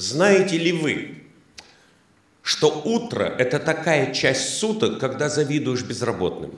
Знаете ли вы, что утро – это такая часть суток, когда завидуешь безработным?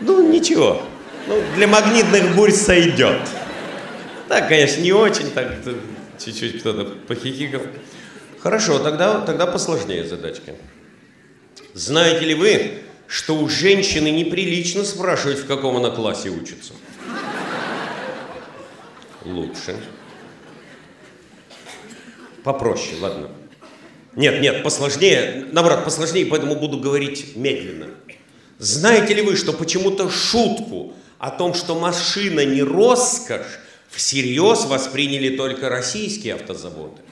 Ну, ничего. Ну, для магнитных бурь сойдет. Так, конечно, не очень, так чуть-чуть кто-то похихикал. Хорошо, тогда, тогда посложнее задачка. Знаете ли вы, что у женщины неприлично спрашивать, в каком она классе учится? Лучше. Попроще, ладно. Нет, нет, посложнее. Наоборот, посложнее, поэтому буду говорить медленно. Знаете ли вы, что почему-то шутку о том, что машина не роскошь, всерьез восприняли только российские автозаводы?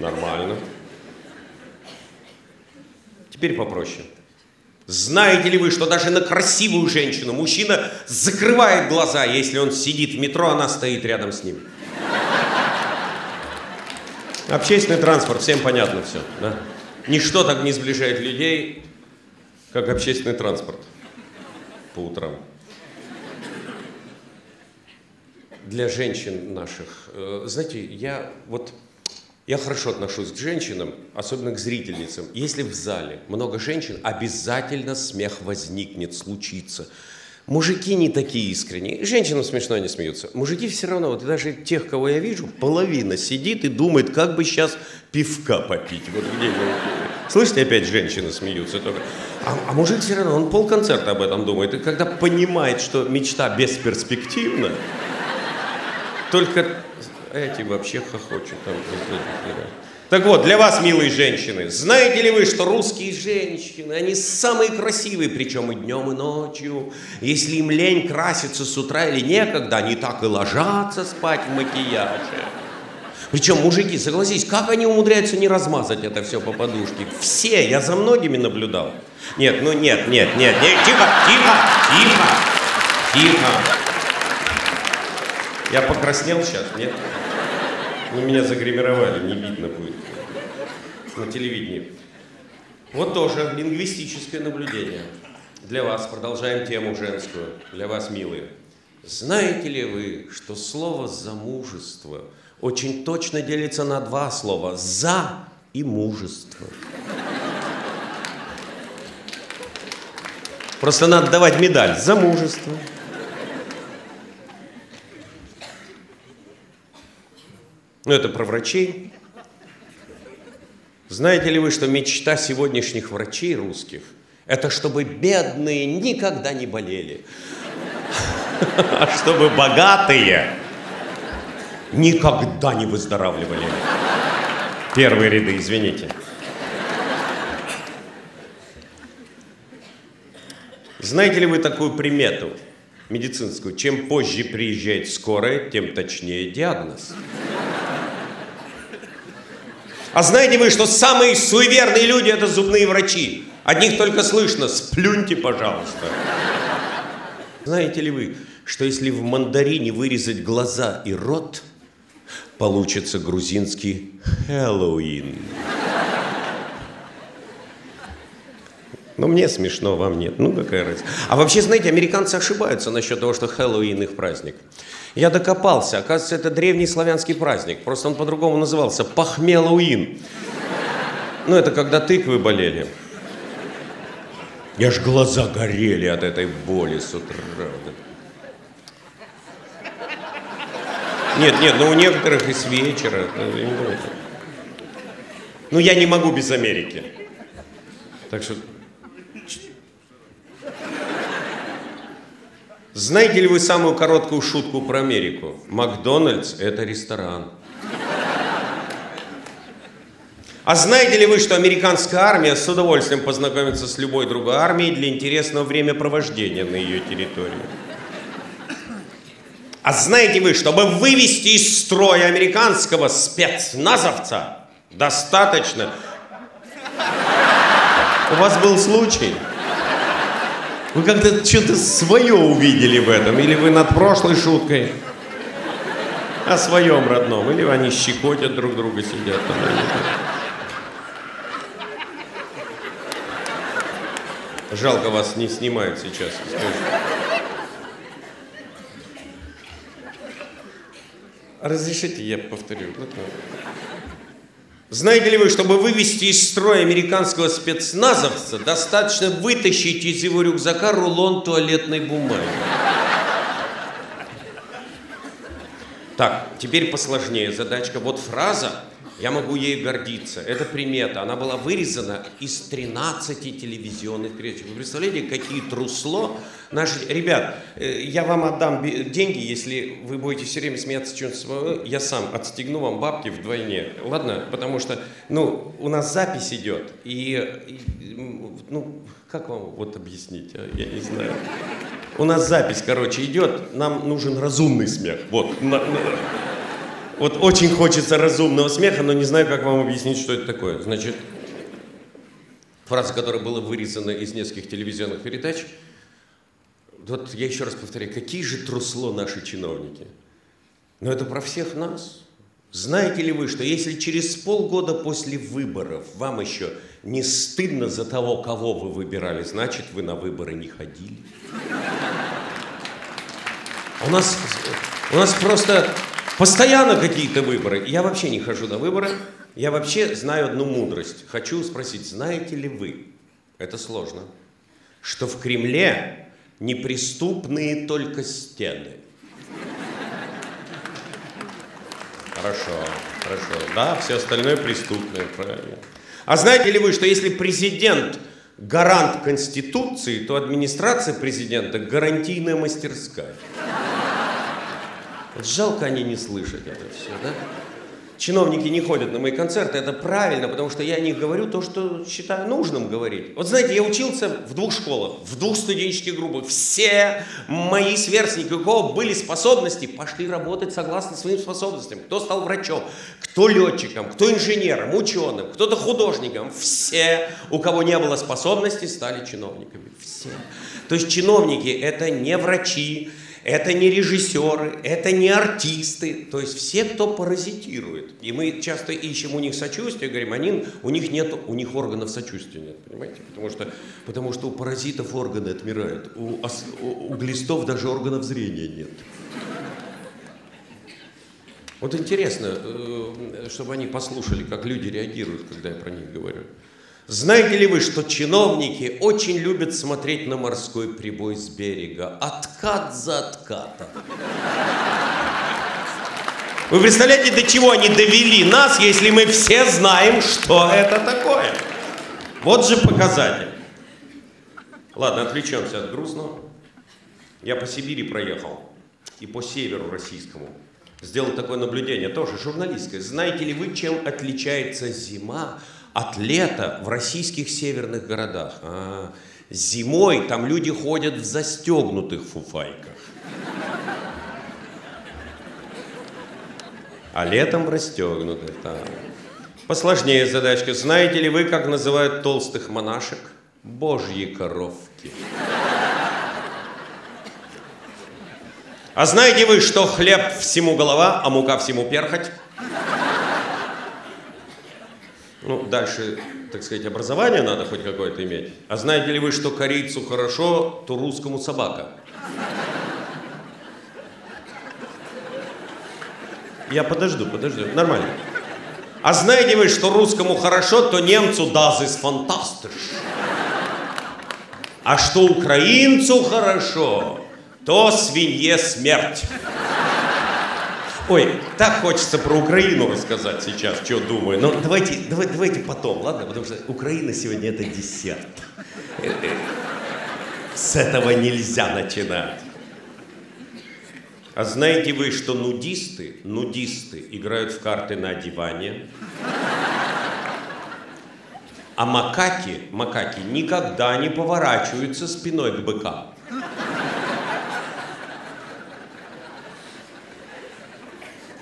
Нормально. Теперь попроще. Знаете ли вы, что даже на красивую женщину мужчина закрывает глаза, если он сидит в метро, она стоит рядом с ним? Общественный транспорт, всем понятно все. Да? Ничто так не сближает людей, как общественный транспорт по утрам. Для женщин наших, э, знаете, я вот я хорошо отношусь к женщинам, особенно к зрительницам. Если в зале много женщин, обязательно смех возникнет, случится. Мужики не такие искренние. Женщинам смешно, они смеются. Мужики все равно, вот даже тех, кого я вижу, половина сидит и думает, как бы сейчас пивка попить. Вот где Слышите, опять женщины смеются только. А, а мужик все равно, он полконцерта об этом думает. И когда понимает, что мечта бесперспективна, только эти вообще хохочут. Там, так вот, для вас, милые женщины, знаете ли вы, что русские женщины, они самые красивые, причем и днем, и ночью. Если им лень краситься с утра или некогда, они так и ложатся спать в макияже. Причем мужики, согласись, как они умудряются не размазать это все по подушке? Все, я за многими наблюдал. Нет, ну нет, нет, нет, нет, тихо, тихо, тихо, тихо. Я покраснел сейчас, нет? Ну, меня загримировали, не видно будет на телевидении. Вот тоже лингвистическое наблюдение. Для вас, продолжаем тему женскую, для вас, милые. Знаете ли вы, что слово «замужество» очень точно делится на два слова «за» и «мужество»? Просто надо давать медаль «за мужество», Ну, это про врачей. Знаете ли вы, что мечта сегодняшних врачей русских – это чтобы бедные никогда не болели, а чтобы богатые никогда не выздоравливали. Первые ряды, извините. Знаете ли вы такую примету медицинскую? Чем позже приезжает скорая, тем точнее диагноз. А знаете вы, что самые суеверные люди – это зубные врачи? От них только слышно «сплюньте, пожалуйста». Знаете ли вы, что если в мандарине вырезать глаза и рот, получится грузинский Хэллоуин? Ну, мне смешно, вам нет. Ну, какая разница. А вообще, знаете, американцы ошибаются насчет того, что Хэллоуин их праздник. Я докопался. Оказывается, это древний славянский праздник. Просто он по-другому назывался. Пахмелуин. Ну, это когда тыквы болели. Я ж глаза горели от этой боли с утра. Нет, нет, ну у некоторых и с вечера. Ну, я не могу без Америки. Так что Знаете ли вы самую короткую шутку про Америку? Макдональдс – это ресторан. А знаете ли вы, что американская армия с удовольствием познакомится с любой другой армией для интересного времяпровождения на ее территории? А знаете вы, чтобы вывести из строя американского спецназовца, достаточно... У вас был случай? Вы как-то что-то свое увидели в этом? Или вы над прошлой шуткой? О своем родном. Или они щекотят друг друга, сидят там. Жалко, вас не снимают сейчас. Разрешите, я повторю. Ну, знаете ли вы, чтобы вывести из строя американского спецназовца, достаточно вытащить из его рюкзака рулон туалетной бумаги. Так, теперь посложнее задачка. Вот фраза я могу ею гордиться. Это примета. Она была вырезана из 13 телевизионных передач. Вы представляете, какие трусло наши... Ребят, э, я вам отдам деньги, если вы будете все время смеяться чем-то. Я сам отстегну вам бабки вдвойне. Ладно? Потому что, ну, у нас запись идет. И ну, как вам вот объяснить? А? Я не знаю. У нас запись, короче, идет. Нам нужен разумный смех. Вот. Вот очень хочется разумного смеха, но не знаю, как вам объяснить, что это такое. Значит, фраза, которая была вырезана из нескольких телевизионных передач. Вот я еще раз повторяю, какие же трусло наши чиновники. Но это про всех нас. Знаете ли вы, что если через полгода после выборов вам еще не стыдно за того, кого вы выбирали, значит, вы на выборы не ходили? У нас, у нас просто Постоянно какие-то выборы. Я вообще не хожу на выборы. Я вообще знаю одну мудрость. Хочу спросить, знаете ли вы, это сложно, что в Кремле неприступные только стены. Хорошо, хорошо. Да, все остальное преступное, правильно. А знаете ли вы, что если президент гарант Конституции, то администрация президента гарантийная мастерская? Вот жалко они не слышат это все, да? Чиновники не ходят на мои концерты, это правильно, потому что я о них говорю то, что считаю нужным говорить. Вот знаете, я учился в двух школах, в двух студенческих группах. Все мои сверстники, у кого были способности, пошли работать согласно своим способностям. Кто стал врачом, кто летчиком, кто инженером, ученым, кто-то художником. Все, у кого не было способностей, стали чиновниками. Все. То есть чиновники это не врачи, это не режиссеры, это не артисты, то есть все, кто паразитирует. И мы часто ищем у них сочувствие, говорим, они, у них нет, у них органов сочувствия нет, понимаете? Потому что, потому что у паразитов органы отмирают, у, у, у глистов даже органов зрения нет. Вот интересно, э, чтобы они послушали, как люди реагируют, когда я про них говорю. Знаете ли вы, что чиновники очень любят смотреть на морской прибой с берега? Откат за откатом. Вы представляете, до чего они довели нас, если мы все знаем, что это такое? Вот же показатель. Ладно, отвлечемся от грустного. Я по Сибири проехал и по северу российскому. Сделал такое наблюдение, тоже журналистское. Знаете ли вы, чем отличается зима от лета в российских северных городах. А, зимой там люди ходят в застегнутых фуфайках. А летом в расстегнутых, да. Посложнее задачка. Знаете ли вы, как называют толстых монашек? Божьи коровки. А знаете вы, что хлеб всему голова, а мука всему перхоть? Ну, дальше, так сказать, образование надо хоть какое-то иметь. А знаете ли вы, что корейцу хорошо, то русскому собака? Я подожду, подожду, нормально. А знаете вы, что русскому хорошо, то немцу das ist fantastisch. А что украинцу хорошо, то свинье смерть. Ой, так хочется про Украину рассказать сейчас, что думаю. Но давайте, давайте, давайте потом, ладно? Потому что Украина сегодня это десерт. С этого нельзя начинать. А знаете вы, что нудисты, нудисты играют в карты на диване? А макаки, макаки никогда не поворачиваются спиной к быкам.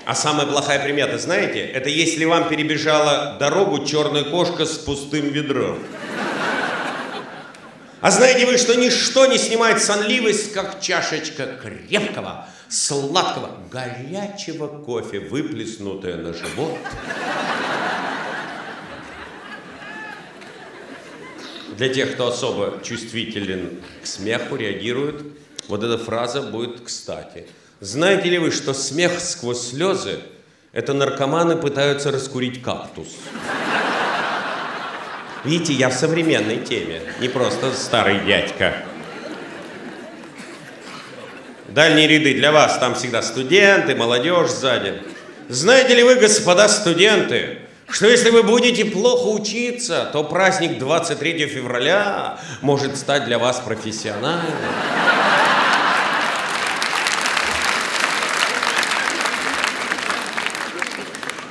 А самая плохая примета, знаете, это если вам перебежала дорогу черная кошка с пустым ведром. А знаете вы, что ничто не снимает сонливость, как чашечка крепкого, сладкого, горячего кофе, выплеснутая на живот? Для тех, кто особо чувствителен к смеху, реагирует, вот эта фраза будет кстати. Знаете ли вы, что смех сквозь слезы – это наркоманы пытаются раскурить кактус? Видите, я в современной теме, не просто старый дядька. Дальние ряды для вас, там всегда студенты, молодежь сзади. Знаете ли вы, господа студенты, что если вы будете плохо учиться, то праздник 23 февраля может стать для вас профессиональным?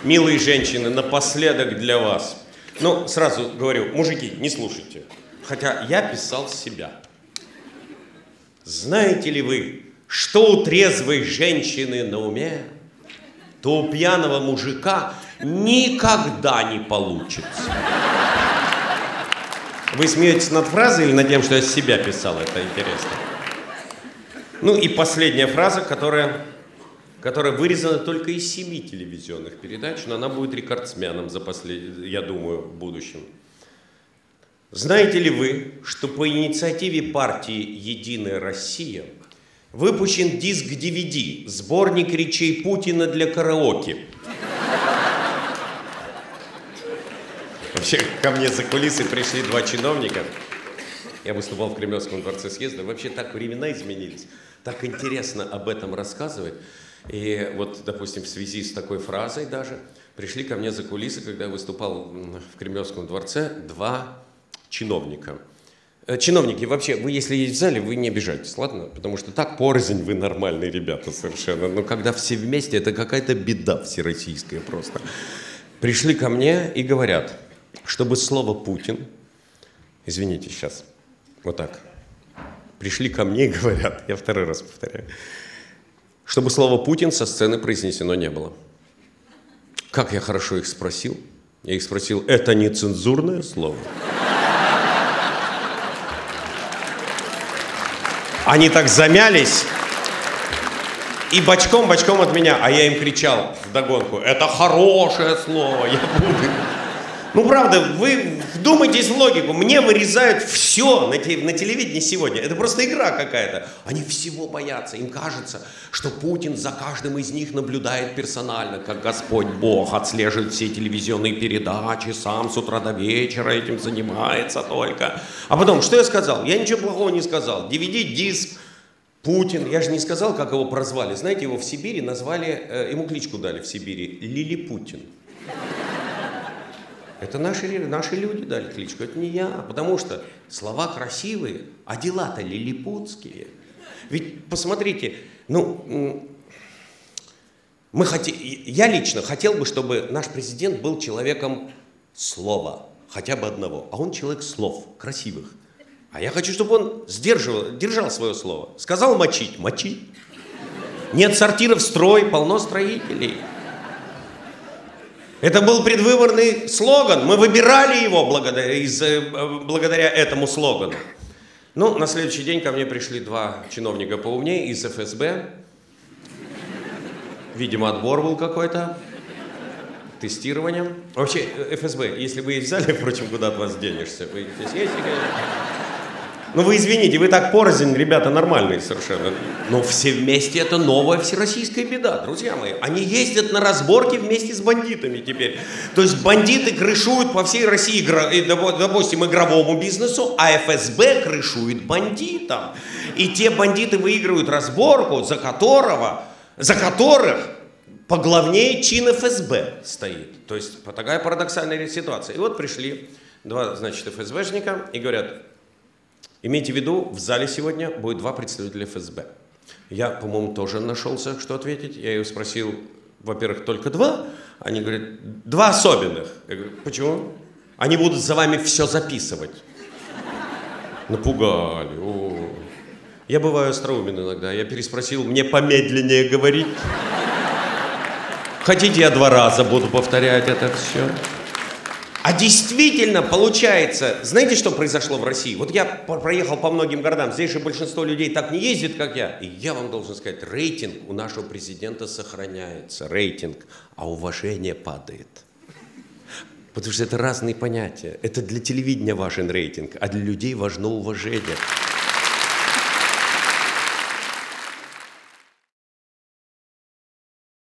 Милые женщины, напоследок для вас. Ну, сразу говорю, мужики, не слушайте. Хотя я писал себя. Знаете ли вы, что у трезвой женщины на уме, то у пьяного мужика никогда не получится. Вы смеетесь над фразой или над тем, что я себя писал? Это интересно. Ну и последняя фраза, которая которая вырезана только из семи телевизионных передач, но она будет рекордсменом за послед... я думаю, в будущем. Знаете ли вы, что по инициативе партии «Единая Россия» выпущен диск DVD «Сборник речей Путина для караоке». Вообще, ко мне за кулисы пришли два чиновника. Я выступал в Кремлевском дворце съезда. Вообще так времена изменились. Так интересно об этом рассказывать. И вот, допустим, в связи с такой фразой даже пришли ко мне за кулисы, когда я выступал в Кремлевском дворце, два чиновника. Э, чиновники, вообще, вы если есть в зале, вы не обижайтесь, ладно? Потому что так порознь вы нормальные ребята совершенно. Но когда все вместе, это какая-то беда всероссийская просто. Пришли ко мне и говорят, чтобы слово «Путин», извините, сейчас, вот так, пришли ко мне и говорят, я второй раз повторяю, чтобы слово «Путин» со сцены произнесено не было. Как я хорошо их спросил. Я их спросил, это не цензурное слово? Они так замялись и бочком-бочком от меня, а я им кричал в догонку, это хорошее слово, я буду. Ну, правда, вы вдумайтесь в логику. Мне вырезают все на, те, на телевидении сегодня. Это просто игра какая-то. Они всего боятся. Им кажется, что Путин за каждым из них наблюдает персонально, как Господь Бог отслеживает все телевизионные передачи, сам с утра до вечера этим занимается только. А потом, что я сказал? Я ничего плохого не сказал. DVD-диск, Путин, я же не сказал, как его прозвали. Знаете, его в Сибири назвали, э, ему кличку дали в Сибири, Лили Путин. Это наши, наши люди дали кличку, это не я. Потому что слова красивые, а дела-то лилипутские. Ведь посмотрите, ну, мы хоте... я лично хотел бы, чтобы наш президент был человеком слова, хотя бы одного. А он человек слов, красивых. А я хочу, чтобы он сдерживал, держал свое слово. Сказал мочить, мочи. Нет сортиров, строй, полно строителей. Это был предвыборный слоган. Мы выбирали его благодаря, из, э, благодаря этому слогану. Ну, на следующий день ко мне пришли два чиновника поумнее из ФСБ. Видимо, отбор был какой-то. Тестирование. Вообще, э, ФСБ, если вы есть в впрочем, куда от вас денешься? Вы здесь есть? Ну вы извините, вы так порознь, ребята, нормальные совершенно. Но все вместе это новая всероссийская беда, друзья мои. Они ездят на разборки вместе с бандитами теперь. То есть бандиты крышуют по всей России, допустим, игровому бизнесу, а ФСБ крышует бандитам. И те бандиты выигрывают разборку, за которого, за которых поглавнее чин ФСБ стоит. То есть такая парадоксальная ситуация. И вот пришли два, значит, ФСБшника и говорят, Имейте в виду, в зале сегодня будет два представителя ФСБ. Я, по-моему, тоже нашелся, что ответить. Я ее спросил, во-первых, только два. Они говорят, два особенных. Я говорю, почему? Они будут за вами все записывать. Напугали. О. Я бываю остроумен иногда. Я переспросил, мне помедленнее говорить. Хотите, я два раза буду повторять это все? А действительно получается, знаете, что произошло в России? Вот я проехал по многим городам, здесь же большинство людей так не ездит, как я. И я вам должен сказать, рейтинг у нашего президента сохраняется, рейтинг, а уважение падает. Потому что это разные понятия. Это для телевидения важен рейтинг, а для людей важно уважение.